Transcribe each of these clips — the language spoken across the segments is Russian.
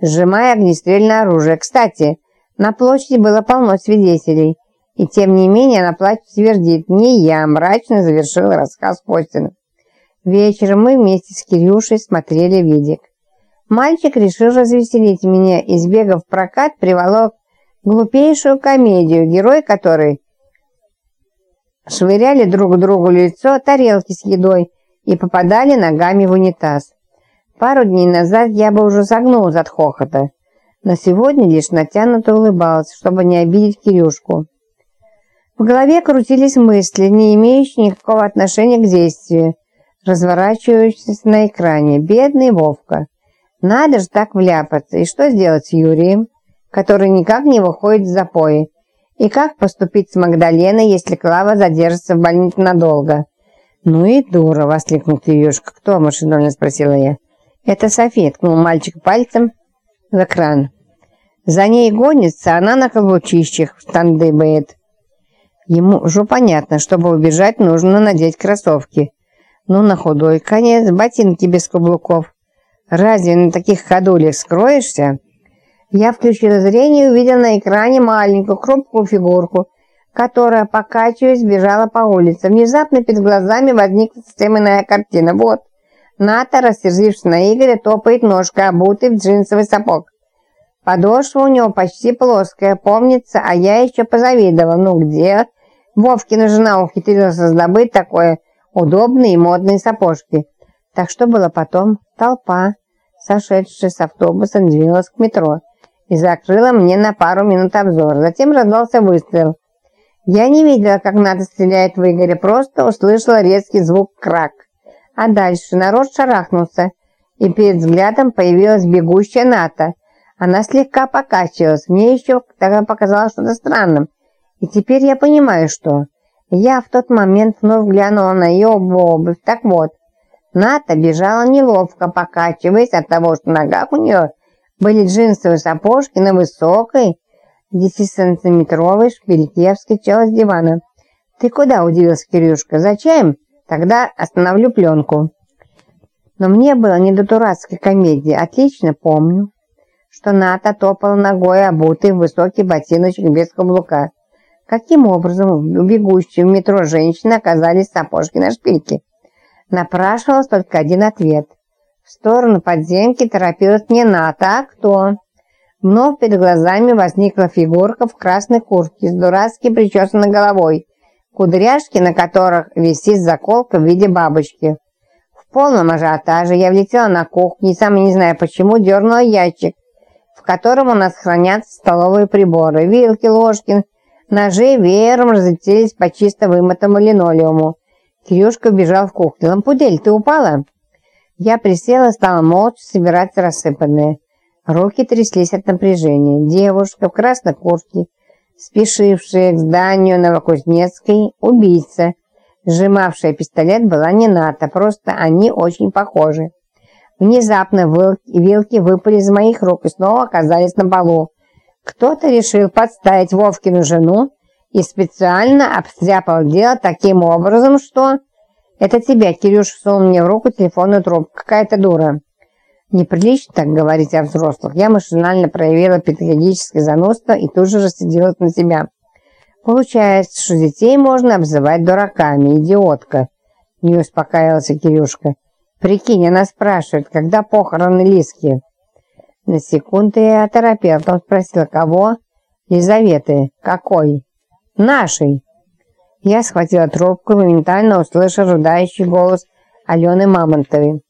сжимая огнестрельное оружие. Кстати, на площади было полно свидетелей. И тем не менее она плачет твердит. Не я, мрачно завершил рассказ Костина. Вечером мы вместе с Кирюшей смотрели видик. Мальчик решил развеселить меня и, сбегав в прокат, приволок глупейшую комедию, герой которой швыряли друг другу лицо тарелки с едой и попадали ногами в унитаз. Пару дней назад я бы уже загнулась от хохота, но сегодня лишь натянуто улыбалась, чтобы не обидеть Кирюшку. В голове крутились мысли, не имеющие никакого отношения к действию, разворачивающиеся на экране. Бедный Вовка. Надо же так вляпаться. И что сделать с Юрием, который никак не выходит из запои? И как поступить с Магдаленой, если Клава задержится в больнице надолго? «Ну и дура!» — воскликнул Кирюшка. «Кто?» — машинально спросила я. «Это София», — ткнул мальчик пальцем в экран. «За ней гонится, она на каблучищах стандыбает». Ему уже понятно, чтобы убежать, нужно надеть кроссовки. Ну, на худой конец, ботинки без каблуков. Разве на таких ходулях скроешься? Я включила зрение и увидела на экране маленькую хрупкую фигурку, которая, покачиваясь, бежала по улице. Внезапно перед глазами возникла системная картина. Вот, Ната, рассердившись на Игоря, топает ножкой, обутый в джинсовый сапог. Подошва у него почти плоская, помнится, а я еще позавидовала. Ну где? Вовкина жена ухитрилась раздобыть такое удобные и модные сапожки. Так что было потом? Толпа, сошедшая с автобуса, двинулась к метро и закрыла мне на пару минут обзор. Затем раздался выстрел. Я не видела, как надо стреляет в Игоря, просто услышала резкий звук крак. А дальше народ шарахнулся, и перед взглядом появилась бегущая Ната. Она слегка покачивалась, мне еще тогда показалось что-то странным. И теперь я понимаю, что... Я в тот момент вновь глянула на ее обувь. Так вот, Ната бежала неловко, покачиваясь от того, что в ногах у нее были джинсовые сапожки на высокой 10-сантиметровой шпильке. Я вскочила с дивана. «Ты куда?» – удивился Кирюшка. «Зачем? Тогда остановлю пленку». Но мне было не до дурацкой комедии. Отлично помню, что Ната топала ногой, обутый в высокий ботиночек без каблука. Каким образом у бегущей в метро женщины оказались сапожки на шпильке? Напрашивался только один ответ. В сторону подземки торопилась не Ната, а кто? Вновь перед глазами возникла фигурка в красной куртке с дурацки причесанной головой, кудряшки на которых висит заколка в виде бабочки. В полном ажиотаже я влетела на кухню и, сам не знаю почему, дернула ящик, в котором у нас хранятся столовые приборы, вилки, ложки, ножи веером разлетелись по чисто вымытому линолеуму. Кирюшка бежал в кухню. «Лампудель, ты упала?» Я присела, стала молча собирать рассыпанные. Руки тряслись от напряжения. Девушка в красной куртке, спешившая к зданию Новокузнецкой, убийца, сжимавшая пистолет, была не НАТО, просто они очень похожи. Внезапно вилки выпали из моих рук и снова оказались на полу. Кто-то решил подставить Вовкину жену и специально обстряпал дело таким образом, что... Это тебя, Кирюш, сунул мне в руку телефонную трубку. Какая-то дура. Неприлично так говорить о взрослых. Я машинально проявила педагогическое занудство и тут же рассердилась на себя. Получается, что детей можно обзывать дураками, идиотка. Не успокаивался Кирюшка. Прикинь, она спрашивает, когда похороны Лиски. На секунду я оторопела, потом спросила, кого? Лизаветы. Какой? Нашей. Я схватила трубку и моментально услышала рыдающий голос Алены Мамонтовой.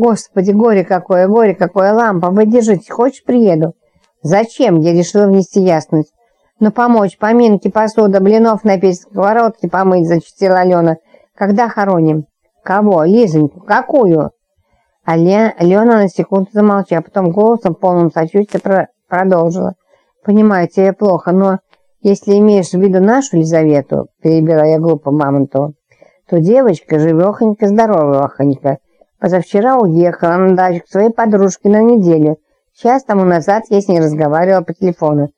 «Господи, горе какое, горе какое, лампа, вы держите, хочешь приеду?» «Зачем?» Я решила внести ясность. «Ну, помочь, поминки, посуда, блинов напечь, сковородки помыть», зачастила Алена. «Когда хороним?» «Кого? Лизоньку? Какую?» Алена на секунду замолчала, а потом голосом полным сочувствия продолжила. «Понимаю, тебе плохо, но если имеешь в виду нашу Елизавету, перебила я глупо Мамонтову, то девочка живехонька, здоровехонька. Позавчера уехала на дачу к своей подружке на неделю. Час тому назад я с ней разговаривала по телефону.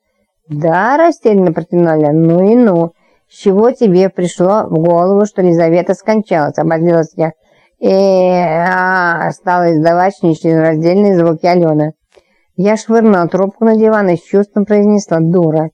«Да», – растерянно протянула «ну и ну. С чего тебе пришло в голову, что Елизавета скончалась?» – обозлилась я. э а стала издавать нечленораздельные звуки Алена. Я швырнула трубку на диван и с чувством произнесла «дура».